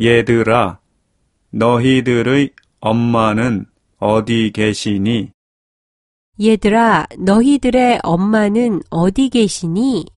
얘들아, 너희들의 엄마는 어디 계시니? 얘들아, 너희들의 엄마는 어디 계시니?